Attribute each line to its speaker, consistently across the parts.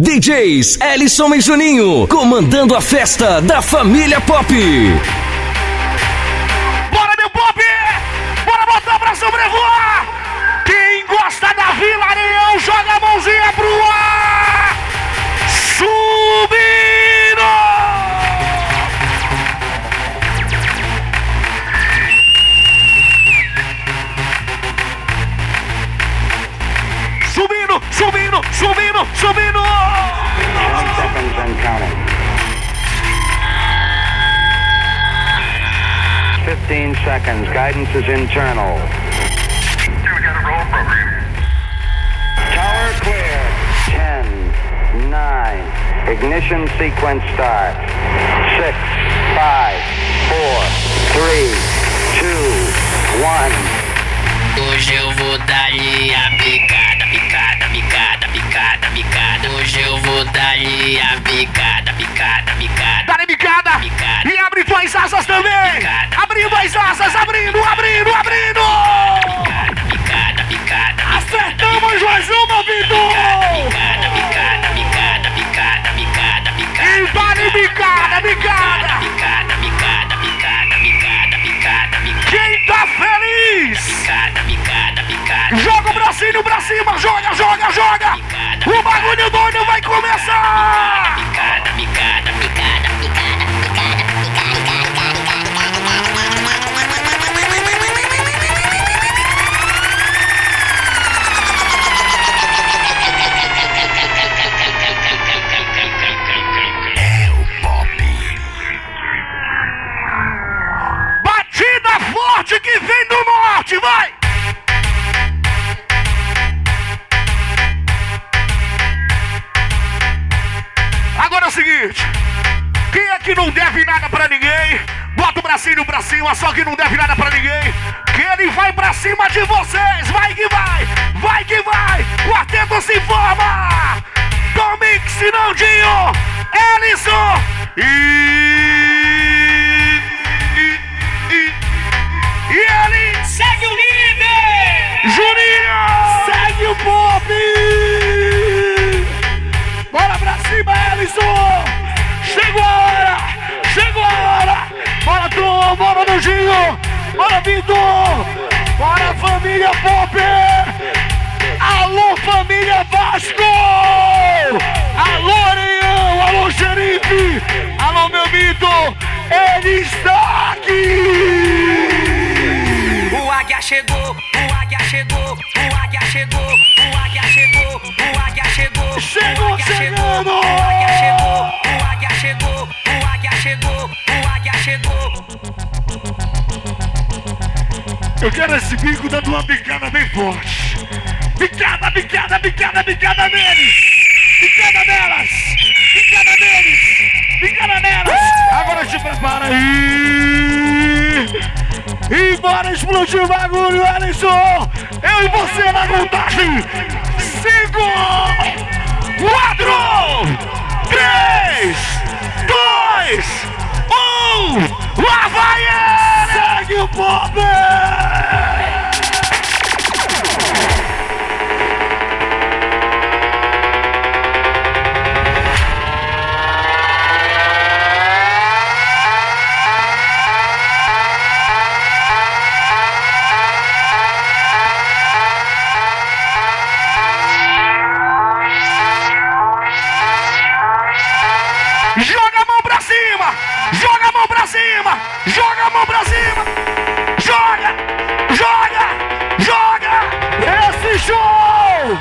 Speaker 1: DJs Ellison e Juninho, comandando a festa da família Pop.
Speaker 2: 15 seconds. Guidance is internal. Tower clear. 10, 9. Ignition sequence start. 6, 5, 4, 3, 2, 1.
Speaker 3: Hoje eu vou dar-lhe a picada, picada, picada, picada, picada. Hoje eu vou dar-lhe a picada, picada, picada.
Speaker 4: Dá bicada!
Speaker 3: Picada.
Speaker 4: Tuas asas também!
Speaker 3: Picada.
Speaker 4: Abrindo as asas, abrindo, abrindo, abrindo!
Speaker 3: Picada, picada, picada.
Speaker 4: Acertamos mais uma, Vitor!
Speaker 3: Picada, picada, picada, picada, picada, picada.
Speaker 4: E vale bicada, bicada!
Speaker 3: Picada, picada, picada, picada, picada, picada.
Speaker 4: Quem tá feliz?
Speaker 3: Picada, picada, picada.
Speaker 4: Joga o bracinho pra cima, joga, joga, joga! Chegou,
Speaker 3: o águia chegou, o águia chegou, o águia chegou, o águia chegou. Chegou o águia
Speaker 4: chegando!
Speaker 3: O águia chegou, o águia chegou, o águia chegou, o águia chegou.
Speaker 4: Eu quero esse bico dando uma bicada bem forte. Bicada, bicada, bicada, bicada neles! Bicada nelas! Bicada neles! Bicada nelas! Agora te prepara aí! E bora explodir o bagulho, Alisson! Eu e você na contagem! Cinco! Quatro! Três! Dois! Um! Lá vai ele! Segue o pop! A mão pra cima! Joga! Joga! Joga! Esse show!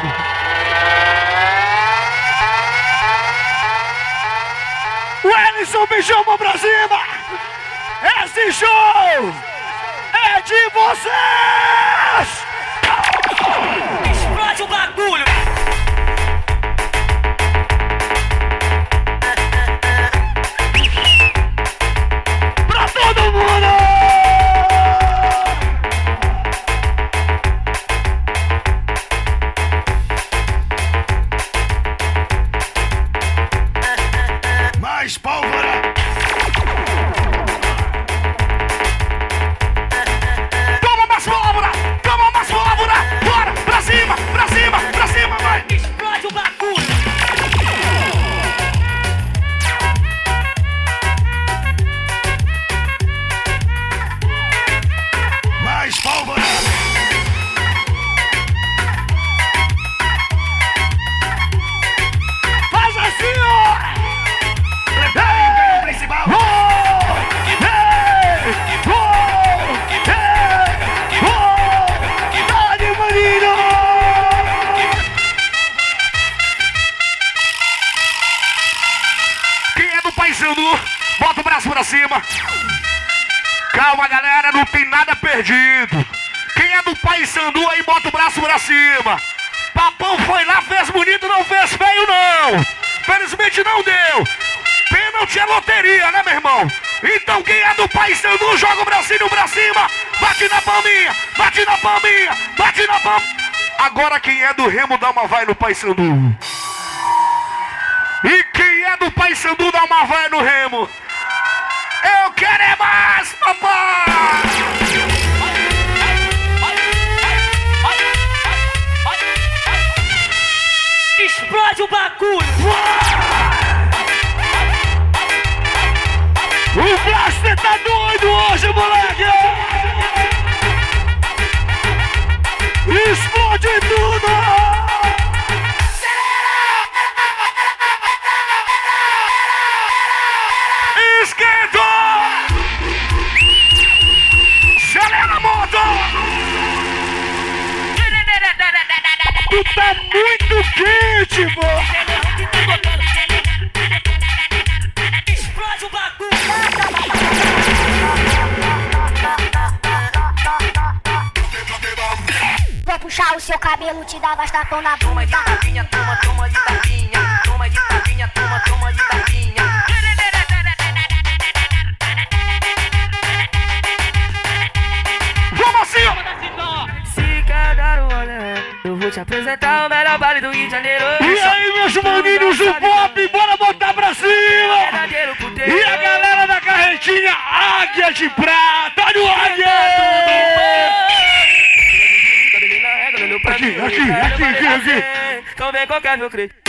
Speaker 4: O Ellison me chamou pra cima! Esse show é de vocês!
Speaker 1: Né, meu irmão? Então quem é do Paysandu, joga o bracinho pra cima. Bate na palminha, bate na palminha, bate na palminha. Agora quem é do Remo, dá uma vai no Paysandu. E quem é do Paysandu, dá uma vai no Remo. Eu quero é mais, papai!
Speaker 5: Explode o bagulho!
Speaker 1: O Blaster tá doido hoje, moleque! Explode tudo! Tu tá muito quente, mano!
Speaker 6: Puxar o seu cabelo, te dar bastapão na
Speaker 4: Toma de
Speaker 6: bunda.
Speaker 4: tapinha, toma, toma de tapinha. Toma de tapinha, toma, toma de tapinha.
Speaker 1: Vamos assim, ó!
Speaker 4: Se quer dar um olé, eu vou te apresentar o melhor baile do Rio de Janeiro.
Speaker 1: E aí, meus maninhos do pop, bora botar pra cima!
Speaker 4: Verdadeiro puteiro.
Speaker 1: E a galera da carretinha Águia de Prata,
Speaker 4: vem qualquer meu creio.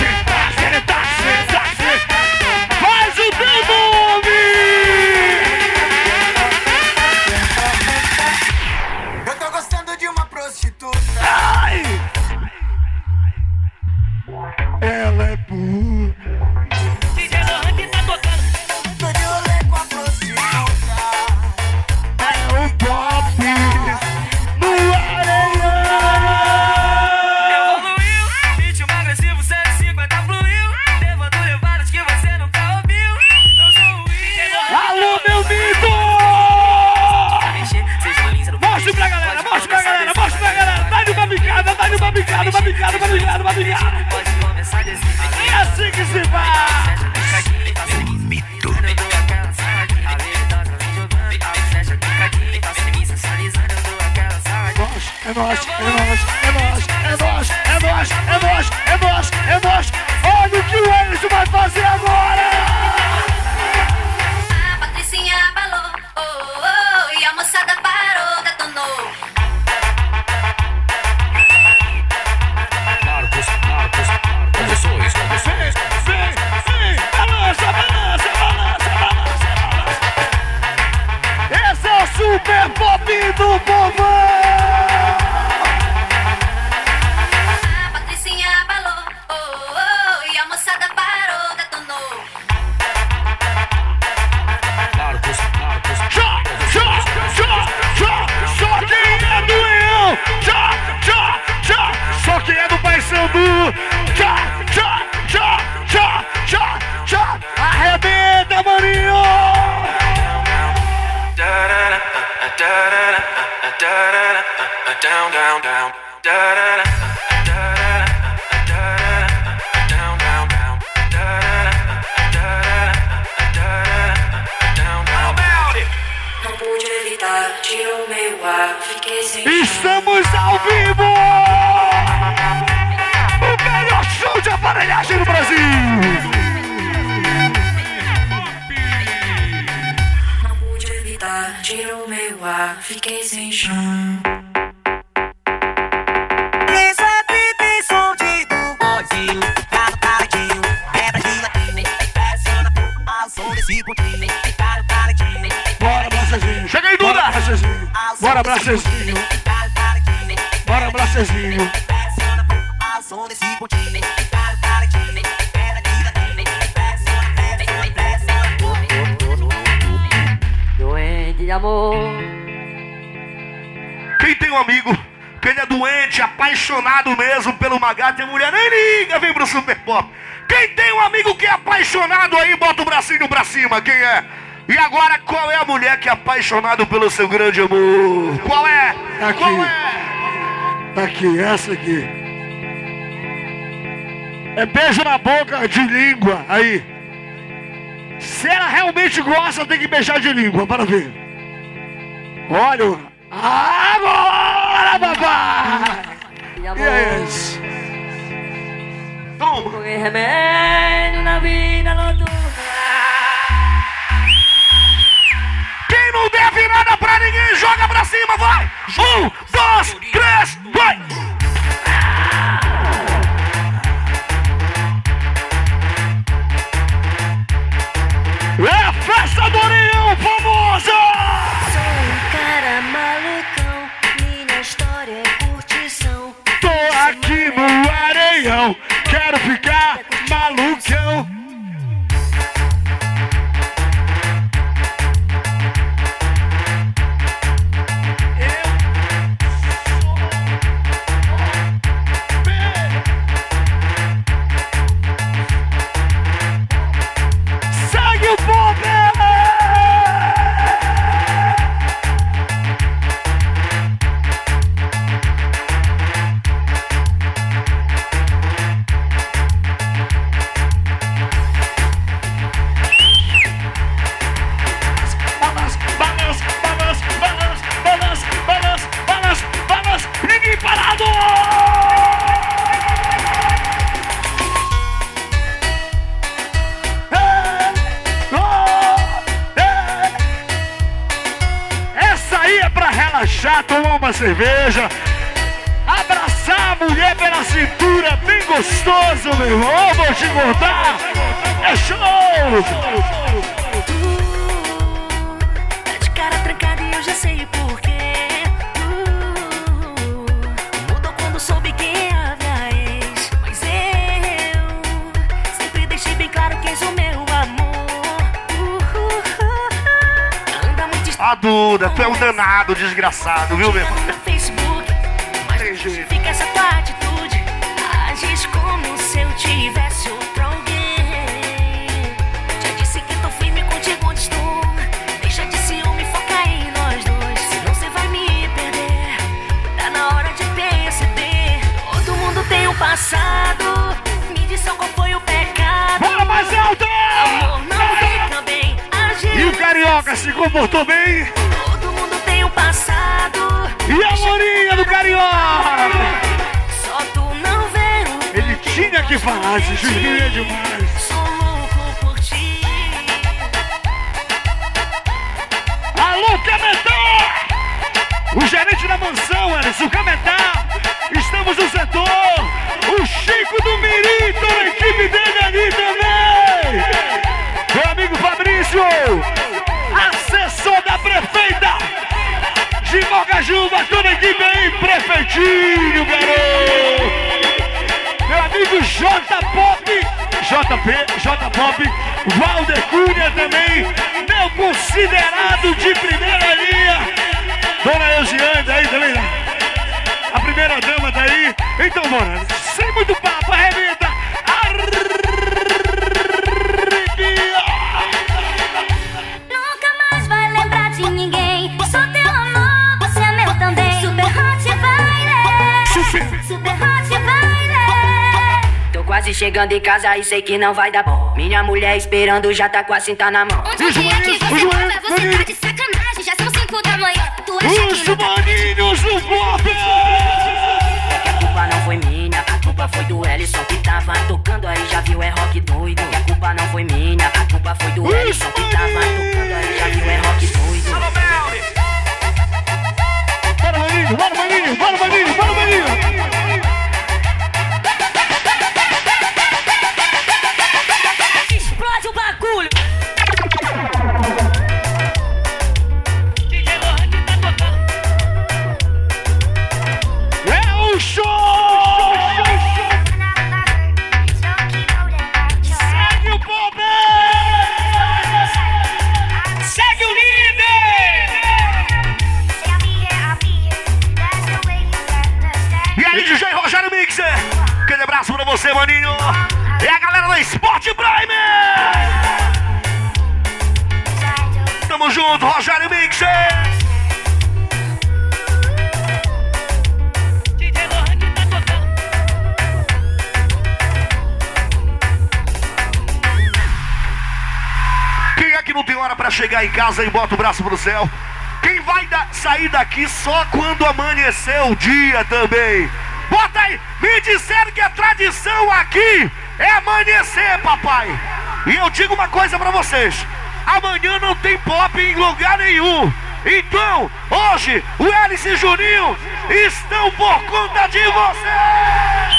Speaker 4: Doente de amor.
Speaker 1: Quem tem um amigo que ele é doente, apaixonado mesmo pelo uma gata e a mulher nem liga, vem pro Super Pop. Quem tem um amigo que é apaixonado aí, bota o bracinho pra cima, quem é? E agora, qual é a mulher que é apaixonado pelo seu grande amor? Qual é?
Speaker 4: Aqui.
Speaker 1: Qual é?
Speaker 4: Tá aqui, essa aqui. É beijo na boca de língua, aí. Se ela realmente gosta, tem que beijar de língua, para ver. Olha, agora, papai! E é isso.
Speaker 1: Toma.
Speaker 7: Remédio na vida noturna.
Speaker 1: Nada pra ninguém, joga pra cima, vai! Um, dois, três, vai!
Speaker 4: É a festa do Orião famosa!
Speaker 3: Sou um cara malucão, minha história é curtição.
Speaker 4: Tô aqui no Areião, quero ficar malucão. Comportou bem?
Speaker 3: Todo mundo tem um passado.
Speaker 4: E a Lourinha do Carioca?
Speaker 3: Só tu não vê o
Speaker 4: Ele tinha que falar, se judia demais.
Speaker 3: Sou louco por ti.
Speaker 4: Alô, Cametá! O gerente da mansão, Alisson Cametá. Estamos aí, prefeitinho, garoto. Meu amigo J Pop, JP, J Pop, Valder Cunha também, meu considerado de primeira linha. Dona Eusiane daí também, né? a primeira dama daí. Então, bora,
Speaker 8: quase chegando em casa e sei que não vai dar bom. Minha mulher esperando já tá com a cinta na mão.
Speaker 3: Onde é que você tava? Você tá de sacanagem. Já são 5 da manhã. Tu acha que
Speaker 4: Os
Speaker 3: não tá
Speaker 4: maninhos do pop.
Speaker 8: É que a culpa não foi minha, a culpa foi do Ellison que tava tocando aí, já viu, é rock doido. Que a culpa não foi minha, a culpa foi do Ellison que tava tocando aí, já viu, é rock doido.
Speaker 4: Bora, maninho, bora, maninho, bora, maninho, bora, maninho. É a galera da Sport Prime! Tamo junto, Rogério Mixer!
Speaker 1: Que tá
Speaker 4: é que não tem hora pra chegar em casa e bota o braço pro céu? Quem vai da- sair daqui só quando amanhecer o dia também? Bota aí! Me disseram que a tradição aqui é amanhecer, papai! E eu digo uma coisa pra vocês: amanhã não tem pop em lugar nenhum. Então, hoje, o Hélice e Juninho estão por conta de vocês!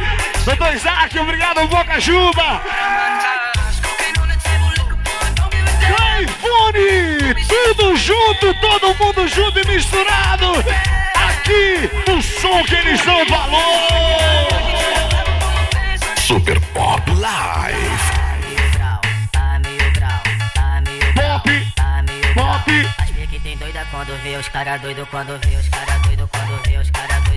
Speaker 4: Doutor Isaac, obrigado, Boca Juba! iPhone! Tudo junto, todo mundo junto e misturado! Aqui, o som que eles dão valor!
Speaker 9: Super Pop Live.
Speaker 4: Pop! Pop!
Speaker 8: As pique tem doida quando vê os cara doido, quando vê os cara doido, quando vê os cara doido,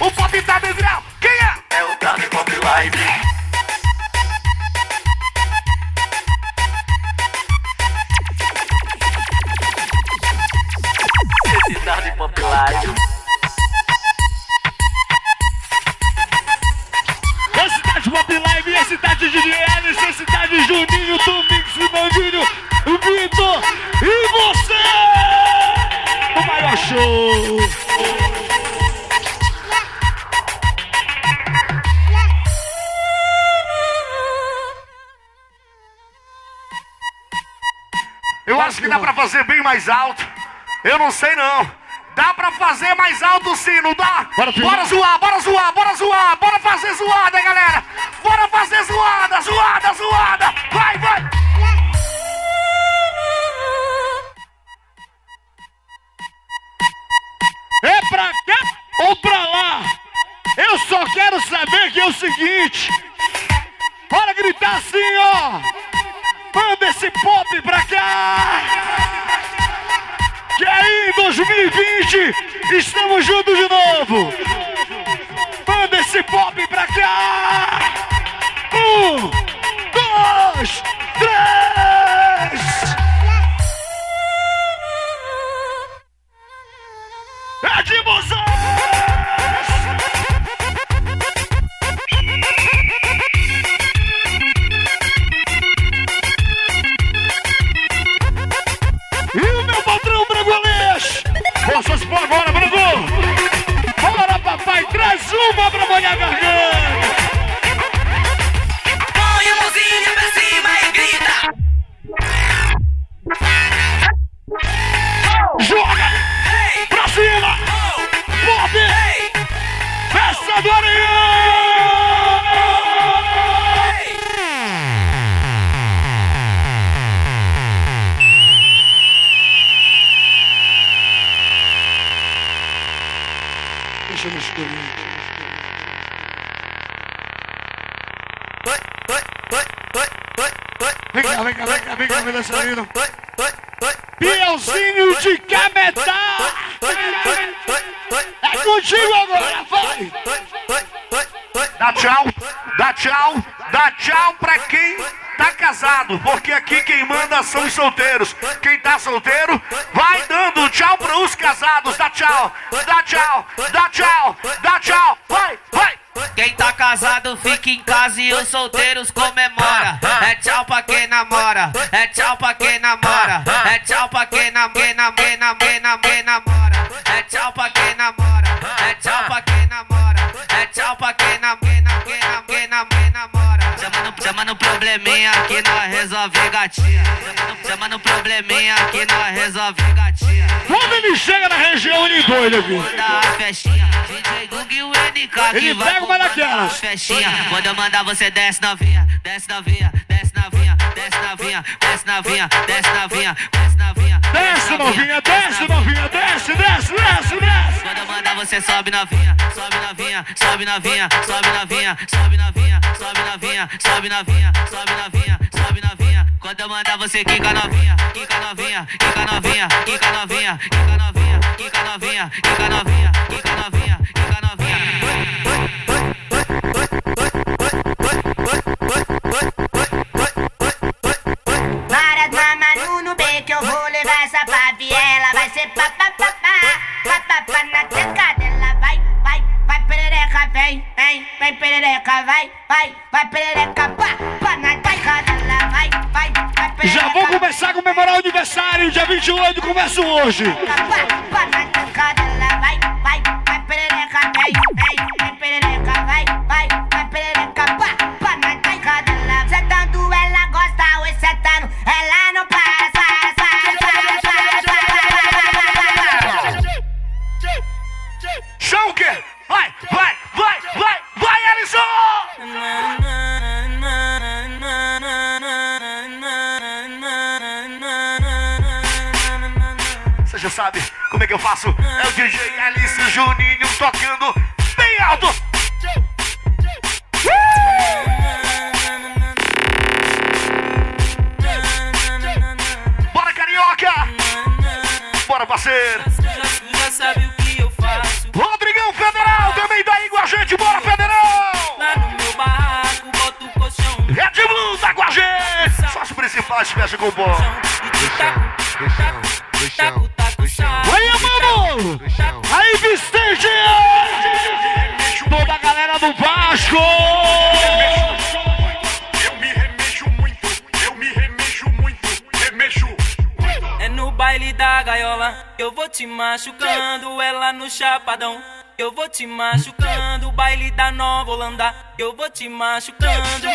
Speaker 8: O
Speaker 4: pop tá grau! Mais alto. Eu não sei não. Dá pra fazer mais alto sim, não dá? Bora, zoar, bora zoar, bora zoar, bora fazer zoada, galera. Bora fazer zoada, zoada, zoada. Vai, vai. É pra cá ou pra lá? Eu só quero saber que é o seguinte. Bora gritar assim, ó. Manda esse pop pra cá! Que aí em 2020 estamos juntos de novo! Manda esse pop pra cá! Um, aqui
Speaker 10: em casa e os solteiros comemora. É tchau pra quem namora, é tchau pra quem namora, é tchau pra quem namora, namora, namora, namora. É tchau pra quem namora, é tchau pra quem namora, é tchau pra quem namora. Chama no, probleminha que nós resolve gatinha. Chama no- probleminha que nós resolve gatinha.
Speaker 4: Quando ele chega na região, ele doido aqui. Ele pega uma daquelas.
Speaker 10: festinha. Quando eu mandar você desce novinha, desce novinha, desce novinha, desce novinha, desce novinha, desce novinha, desce novinha.
Speaker 4: Desce, novinha, desce, novinha, desce, desce, desce, desce.
Speaker 10: Quando eu mandar você sobe novinha, sobe novinha, sobe novinha, sobe novinha, sobe novinha, sobe novinha, sobe novinha, sobe novinha, sobe novinha. Quando eu mandar você quica novinha, quica novinha, quica novinha, quica novinha, quica novinha, quica novinha, quica novinha, quica novinha, quica novinha.
Speaker 11: Para mano no B que eu vou levar essa pra viela. Vai ser pá, pá, pá, pá, pá, pá, pá na teca dela. Vai, vem, vem, vem perereca, vai, vai, vai perereca, pá, pá na teca dela. Vai, vai, vai perereca.
Speaker 4: Já vou começar a comemorar o aniversário, dia 28, começo hoje.
Speaker 11: Pá, pá na teca dela. Vai, vai, vai perereca, vem, vem, vem perereca,
Speaker 10: vou te machucando, baile da Nova Holanda. Eu vou te machucando.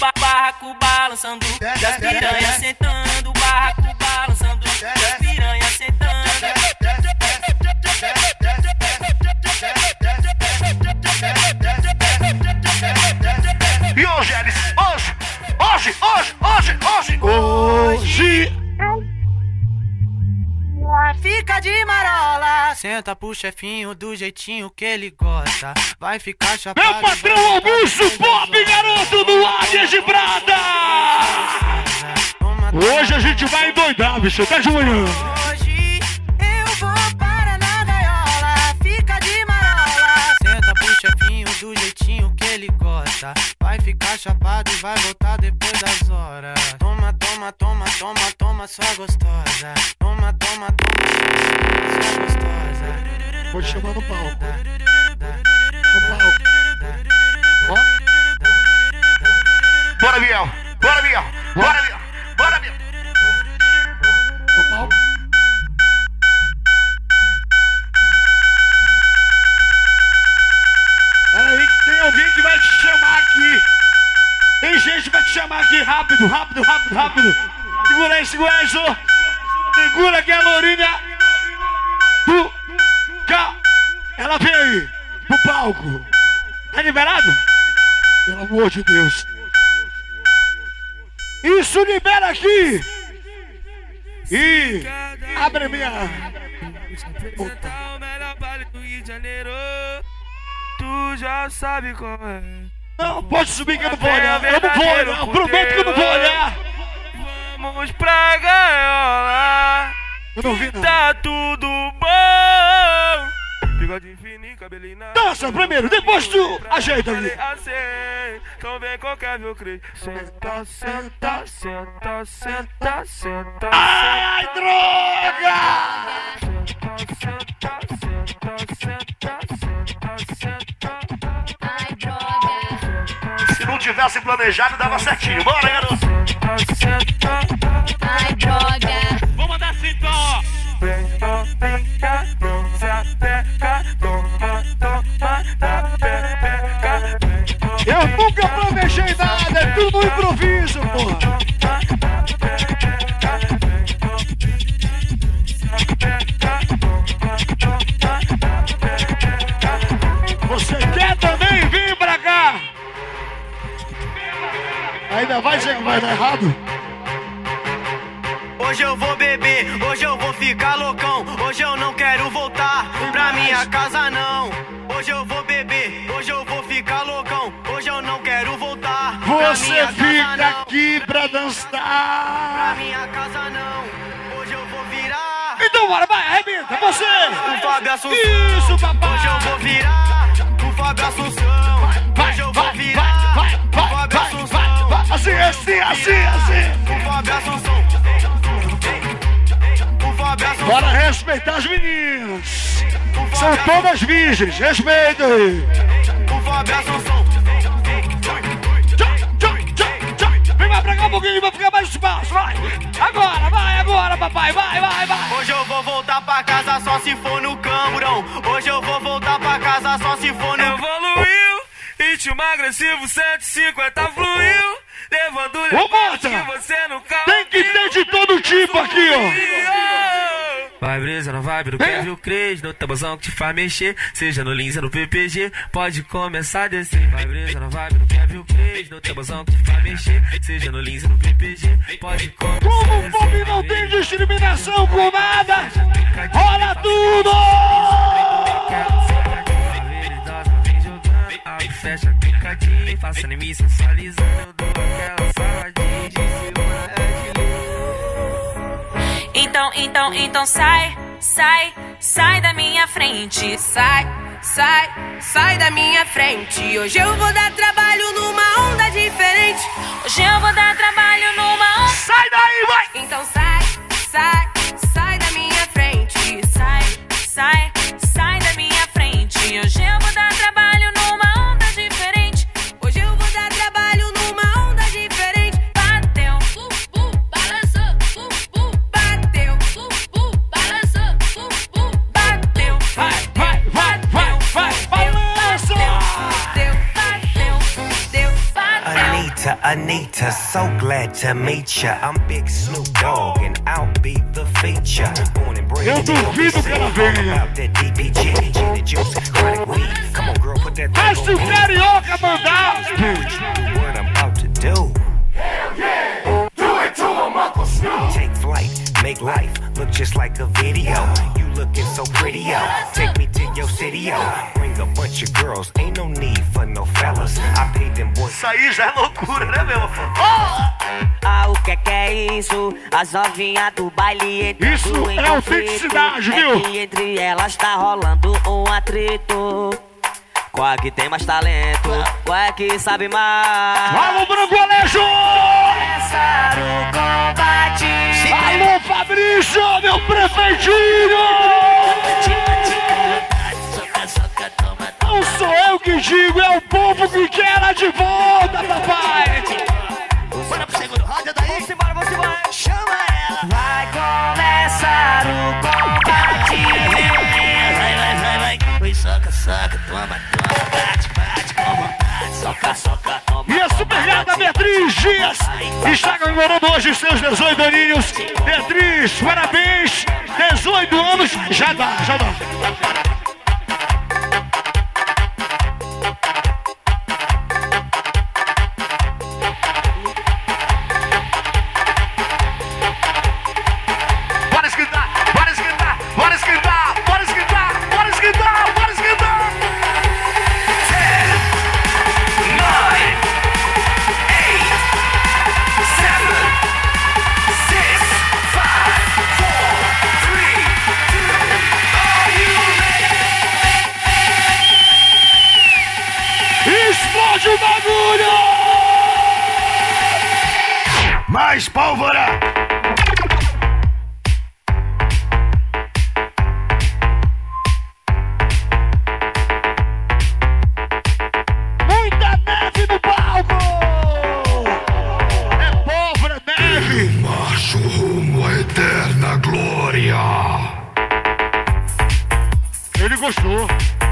Speaker 10: Ba- Barraco balançando, das piranhas sentando. Senta pro chefinho do jeitinho que ele gosta. Vai ficar chapado.
Speaker 4: Meu patrão Augusto Pop, garoto do Águias de Prata! Hoje a gente vai endoidar, bicho, tá manhã.
Speaker 10: Hoje eu vou para na gaiola, fica de marola. Senta pro chefinho do jeitinho ele gosta. Vai ficar chapado e vai voltar depois das horas. Toma, toma, toma, toma, toma, sua gostosa. Toma, toma, toma, sua gostosa.
Speaker 4: Vou te chamar no palco. No palco. Ó. Bora, Biel! Bora, Biel! Bora, Biel! Bora, Biel! No palco. Que vai te chamar aqui rápido, rápido, rápido, rápido. Segura aí, segura aí, só. Segura é a Lourinha do Cá. Ela vem aí, pro palco. Tá liberado? Pelo amor de Deus. Isso libera aqui. E abre minha. Puta.
Speaker 5: o melhor baile do Rio de Janeiro. Tu já sabe como é.
Speaker 4: Não, pode subir que eu não vou olhar. Eu não vou olhar. Eu prometo que eu não vou olhar.
Speaker 5: Vamos pra gaiola.
Speaker 4: Eu não vi, não.
Speaker 5: Tá tudo bom. Bigode fininho, cabelinho na.
Speaker 4: Dança primeiro, depois tu ajeita ali.
Speaker 5: então vem qualquer meu creio. Senta, senta, senta, senta, senta.
Speaker 4: Ai, droga! Se não tivesse planejado, dava certinho. Bora, garoto!
Speaker 6: Ai, droga!
Speaker 5: Vamos mandar assim, então, ó! Eu nunca
Speaker 4: planejei nada, é tudo no improviso, porra! Ainda vai que vai dar errado?
Speaker 12: Hoje eu vou beber, hoje eu vou ficar loucão. Hoje eu não quero voltar pra minha casa, não. Hoje eu vou beber, hoje eu vou ficar loucão. Hoje eu não quero voltar pra
Speaker 4: Você
Speaker 12: minha casa,
Speaker 4: fica
Speaker 12: não.
Speaker 4: aqui pra
Speaker 12: Pra
Speaker 4: dançar.
Speaker 12: minha casa, não. Hoje eu vou virar.
Speaker 4: Então bora, vai, arrebenta, você.
Speaker 12: O Fábio Assunção.
Speaker 4: Isso, papai.
Speaker 12: Hoje eu vou virar. O Fábio Assunção.
Speaker 4: Vai,
Speaker 12: Hoje eu vou virar.
Speaker 4: vai, Assim, assim, assim, assim. Bora respeitar as meninas. São todas virgens, respeita aí.
Speaker 12: O Fábio Assunção.
Speaker 4: Vem mais pra cá um pouquinho, vai ficar mais espaço, vai. Agora, vai, agora, papai, vai, vai, vai.
Speaker 12: Hoje eu vou voltar pra casa só se for no camburão. Hoje eu vou voltar pra casa só se for no
Speaker 5: Evoluiu, ritmo agressivo 150 fluiu, levando
Speaker 4: Ô,
Speaker 5: que você nunca
Speaker 4: tem que ter de todo tipo aqui, ó.
Speaker 5: Vai brisa na vibe do Kevin Cres, no tabuzão que te faz mexer, seja no Lins ou no PPG, pode começar a descer. Vai brisa na vibe do Kevin Cres, no tabuzão que te faz mexer, seja no Lins ou no PPG, pode começar
Speaker 4: Como
Speaker 5: a
Speaker 4: o
Speaker 5: descer.
Speaker 4: pop não tem discriminação com nada, rola tudo.
Speaker 5: Fecha, picadinho, faça anime sensualizando, eu dou aquela saladinha de cima, é de
Speaker 13: Então, então, então sai, sai, sai da minha frente. Sai, sai, sai da minha frente. Hoje eu vou dar trabalho numa onda diferente.
Speaker 14: So glad to meet ya. I'm Big Snoop Dogg, and I'll be the feature. Born and bred in the
Speaker 4: duvido que ela
Speaker 14: LBC. About that DPG, gin and juice, chronic weed. Come on, girl, put that
Speaker 4: Mas se o
Speaker 14: thing on me.
Speaker 4: carioca mandar,
Speaker 14: What I'm about to do. Hell yeah! Do it to him, Uncle Snoop. Take flight, make life look just like a video. You looking so pretty, yo. Take me to your city, yo. Bring a bunch of girls, ain't no need for no fellas. I paid them boys.
Speaker 4: isso aí já é loucura, né, meu?
Speaker 8: Ah, o que que é isso? As novinhas do baile entrando
Speaker 4: Isso
Speaker 8: em
Speaker 4: é autenticidade,
Speaker 8: É
Speaker 4: viu?
Speaker 8: que entre elas tá rolando um atrito. Qual é que tem mais talento? Qual é que sabe mais?
Speaker 4: Alô, Branco Alejo!
Speaker 8: Começar o combate.
Speaker 4: Alô, Fabrício, meu prefeitinho! Não sou eu que digo, é o povo que quer ela de volta, papai!
Speaker 8: Bora pro segundo round daí. Vamos embora, vamos embora. Chama ela. Vai começar o combate. Vai, vai, vai, vai. Oi, soca, soca, toma, toma. Bate, bate com vontade. Soca, soca, toma.
Speaker 4: E a super gata Beatriz Dias está comemorando hoje os seus 18 aninhos. Beatriz, parabéns! 18 anos, já dá, já dá. Gostou.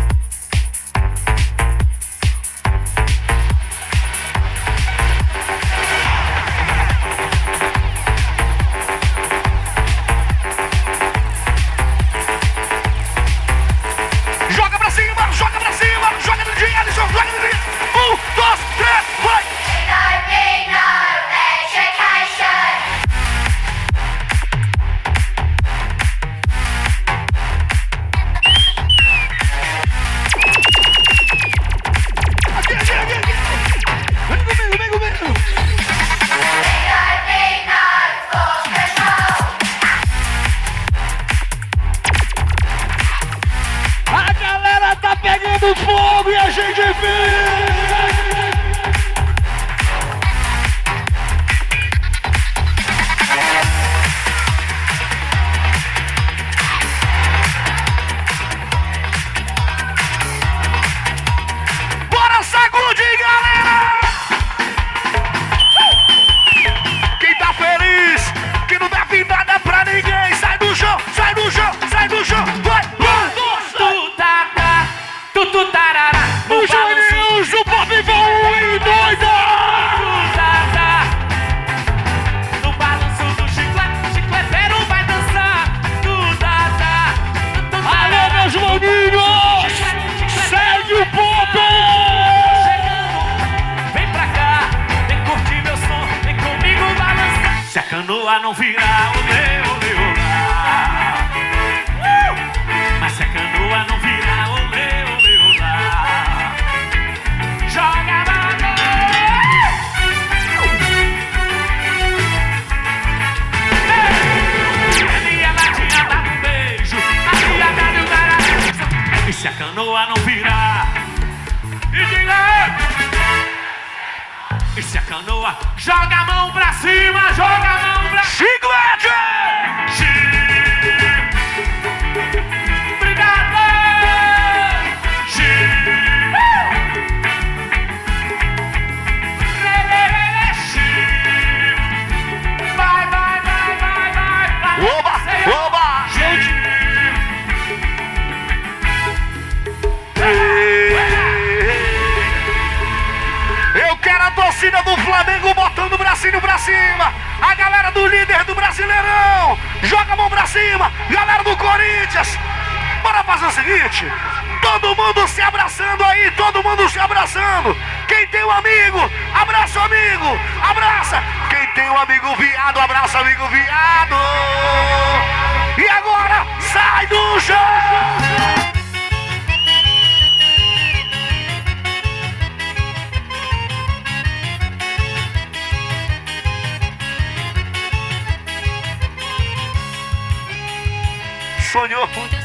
Speaker 1: Não
Speaker 15: virar,
Speaker 1: Sonhou.
Speaker 16: Ontem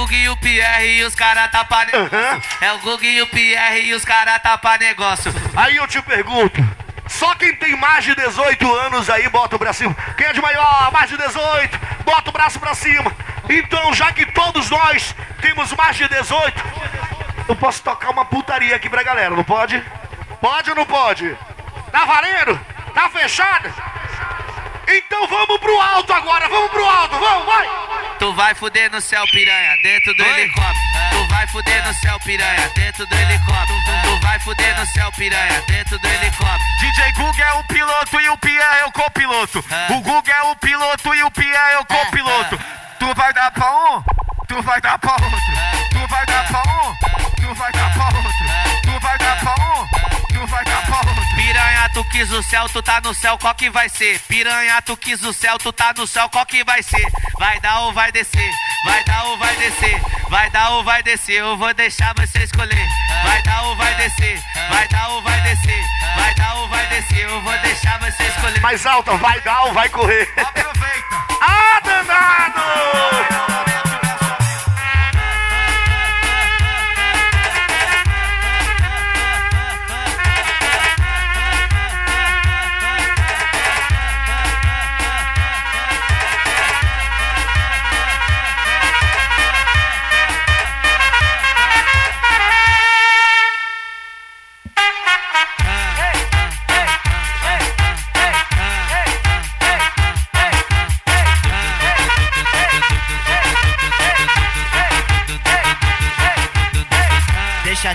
Speaker 10: Gug e o Pierre e os cara tapa negócio. É o Gug e o Pierre e os cara tapa negócio.
Speaker 1: Aí eu te pergunto, só quem tem mais de 18 anos aí bota o cima. Quem é de maior, mais de 18, bota o braço pra cima. Então, já que todos nós temos mais de 18, eu posso tocar uma putaria aqui pra galera, não pode? Pode ou não pode? Tá valendo? Tá fechado? Então vamos pro alto agora, vamos pro alto, vamos, vai!
Speaker 10: Tu vai fuder no céu, piranha, dentro do helicóptero. Fuder no céu, piranha, dentro do helicóptero. Tu vai fuder no céu, piranha, dentro do helicóptero.
Speaker 4: DJ Gug é o piloto e o Pia é o copiloto. O Gug é o piloto e o Pia é o copiloto. Tu vai dar pra um, tu vai dar pra outro. Tu vai dar pra um, tu vai dar pra outro. Tu vai dar pra um, tu vai dar pra outro.
Speaker 10: Piranha, tu quis o céu, tu tá no céu, qual que vai ser? Piranha, tu quis o céu, tu tá no céu, qual que vai ser? Vai dar ou vai descer? Vai dar ou vai descer? Vai dar ou vai descer? Eu vou deixar você escolher. Vai dar ou vai descer? Vai dar ou vai descer? Vai dar ou vai descer? Eu vou deixar você escolher.
Speaker 1: Mais alta, vai dar ou vai correr?
Speaker 4: Aproveita.
Speaker 1: Ah, danado!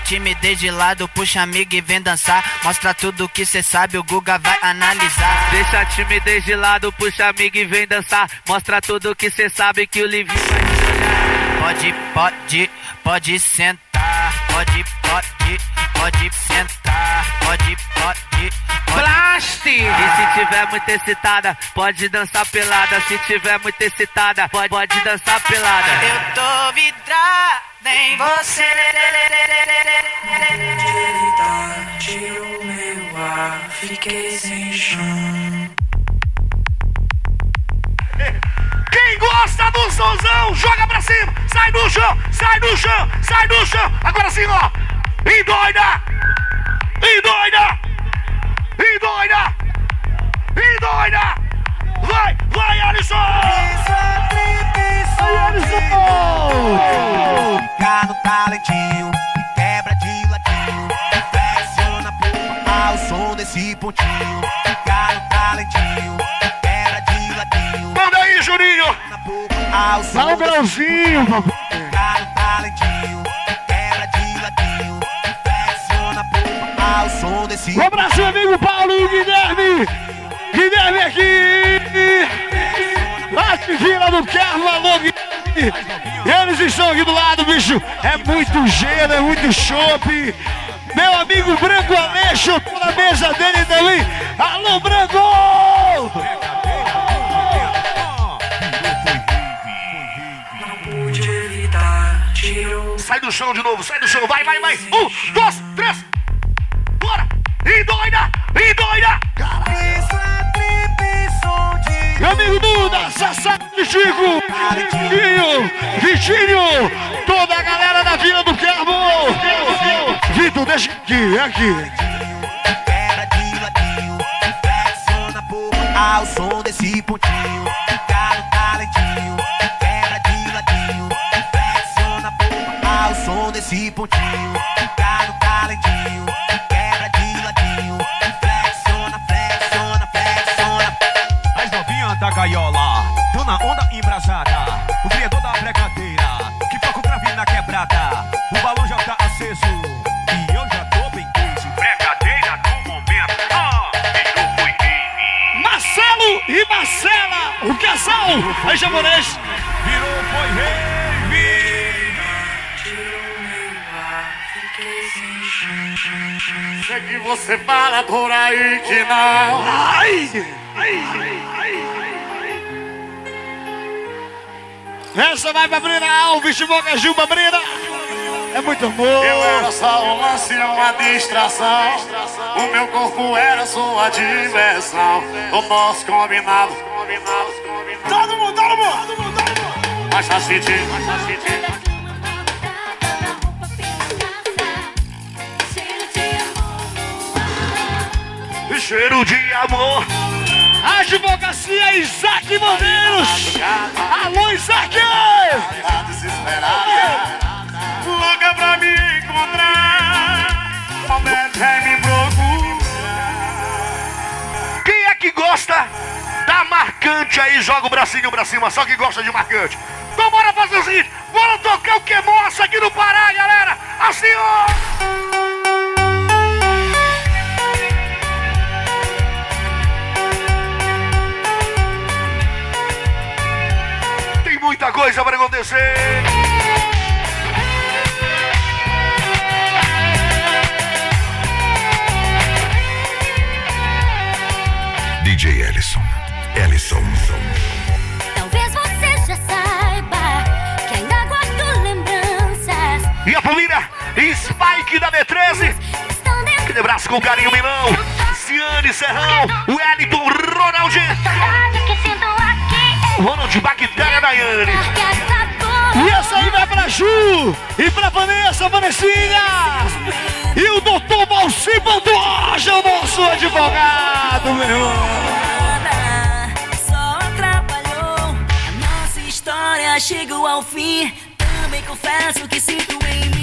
Speaker 17: Timidez de lado, puxa amigo e vem dançar. Mostra tudo que cê sabe, o Guga vai analisar.
Speaker 10: Deixa a timidez de lado, puxa amigo e vem dançar. Mostra tudo que cê sabe que o Livinho vai te olhar.
Speaker 17: Pode, pode, pode sentar. Pode, pode, pode sentar. Pode, pode, pode.
Speaker 10: Blast! E se tiver muito excitada, pode dançar pelada. Se tiver muito excitada, pode, pode dançar pelada.
Speaker 17: Eu tô vidrada em você.
Speaker 18: Tirou meu ar, fiquei sem chão.
Speaker 1: Quem gosta do sonzão, joga pra cima, sai do chão, sai do chão, sai do chão. Agora sim, ó. E doida! E doida! E doida! E doida! Vai, vai, Alisson! Vai, Alisson!
Speaker 8: Talentinho, quebra de ladinho, flexiona pro ao som desse pontinho. Fica no talentinho, quebra de ladinho,
Speaker 1: Manda aí, Juninho! Dá um grauzinho, papai.
Speaker 8: Fica no talentinho, quebra de ladinho, flexiona pro ao som desse
Speaker 1: Um abraço, amigo Paulo Guilherme! Guilherme aqui! De Vila do Carmo, alô! Eles estão aqui do lado, bicho! É muito gelo, é muito chope! Meu amigo Branco Aleixo, na mesa dele também! Alô, Branco! Sai do chão de novo, sai do chão, vai, vai, vai! Um, dois, três! Bora! E doida! E doida! Meu amigo Duda, Sassá Chico, Vitinho, Vitinho, toda a galera da Vila do Carmo. Vitor, deixa aqui, é aqui.
Speaker 8: ao som desse pontinho. Fica no talentinho, quebra de ladinho, flexiona pro ao som desse pontinho.
Speaker 4: Na onda embrasada. O criador da bregadeira, que toca o grave na quebrada. O balão já tá aceso e eu já tô bem coisa. Bregadeira do momento, ah, virou rave.
Speaker 1: Marcelo e Marcela, o casal, aí japonês.
Speaker 4: Virou foi rave.
Speaker 18: tirou meu ar, fiquei sem chão.
Speaker 1: Sei que você fala por aí que não. Ai,
Speaker 4: Essa vai pra Brina Alves de Boca Juba, Brina. É muito amor.
Speaker 1: Eu era só um lance, uma distração. O meu corpo era sua diversão. O nosso combinado. Todo mundo, todo mundo, todo mundo, todo mundo. Mas tá sentindo, mas.
Speaker 4: Cheiro de amor. Advocacia Isaac Bandeiros. Alô, Isaac!
Speaker 1: Louca pra me encontrar. Como é me?
Speaker 4: Quem é que gosta da marcante aí? Joga o bracinho pra cima, só que gosta de marcante. Então bora fazer o seguinte, bora tocar o que moça aqui no Pará, galera. Assim, ó. Muita coisa para acontecer.
Speaker 9: DJ Ellison. Ellison.
Speaker 16: Talvez você já saiba que ainda guardo lembranças.
Speaker 4: E a família Spike da B13. Aquele abraço com carinho, Milão. Ciane Serrão, Wellington, Ronaldinho. Ronald Bactéria Daiane. E essa aí vai pra Ju e pra Vanessa, Vanessinha. E o doutor Valci Pantoja, o nosso advogado, meu irmão.
Speaker 6: Só atrapalhou a nossa história chegou ao fim. Também confesso que sinto em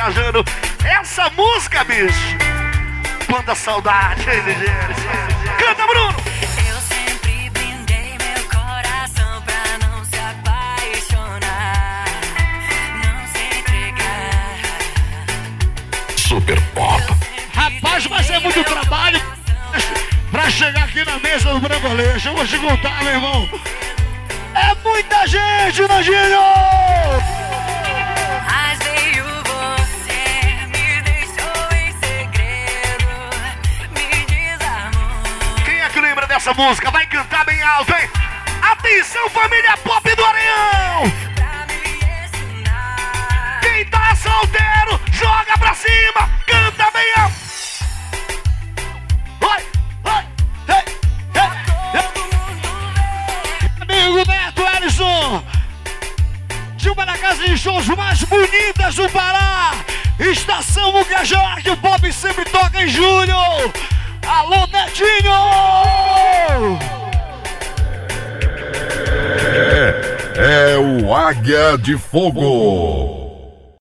Speaker 4: Viajando. Essa música, bicho! Quanta saudade? Canta, Bruno!
Speaker 6: Eu sempre brindei meu coração pra não se apaixonar, não se entregar.
Speaker 9: Super Pop.
Speaker 4: Rapaz, mas é muito trabalho pra chegar aqui na mesa do Brancoleixo. Eu vou te contar, meu irmão. É muita gente, Nandinho! Dessa música? Vai cantar bem alto, hein? Atenção, família pop do Areião! Quem tá solteiro, joga pra cima, canta bem alto! Vai, vai, ei, ei, ei. Amigo Neto Ellison, de uma das casas de shows mais bonitas do Pará, Estação Mucajá, que o pop sempre toca em julho. Alô, Netinho!
Speaker 9: É o Águia de Fogo.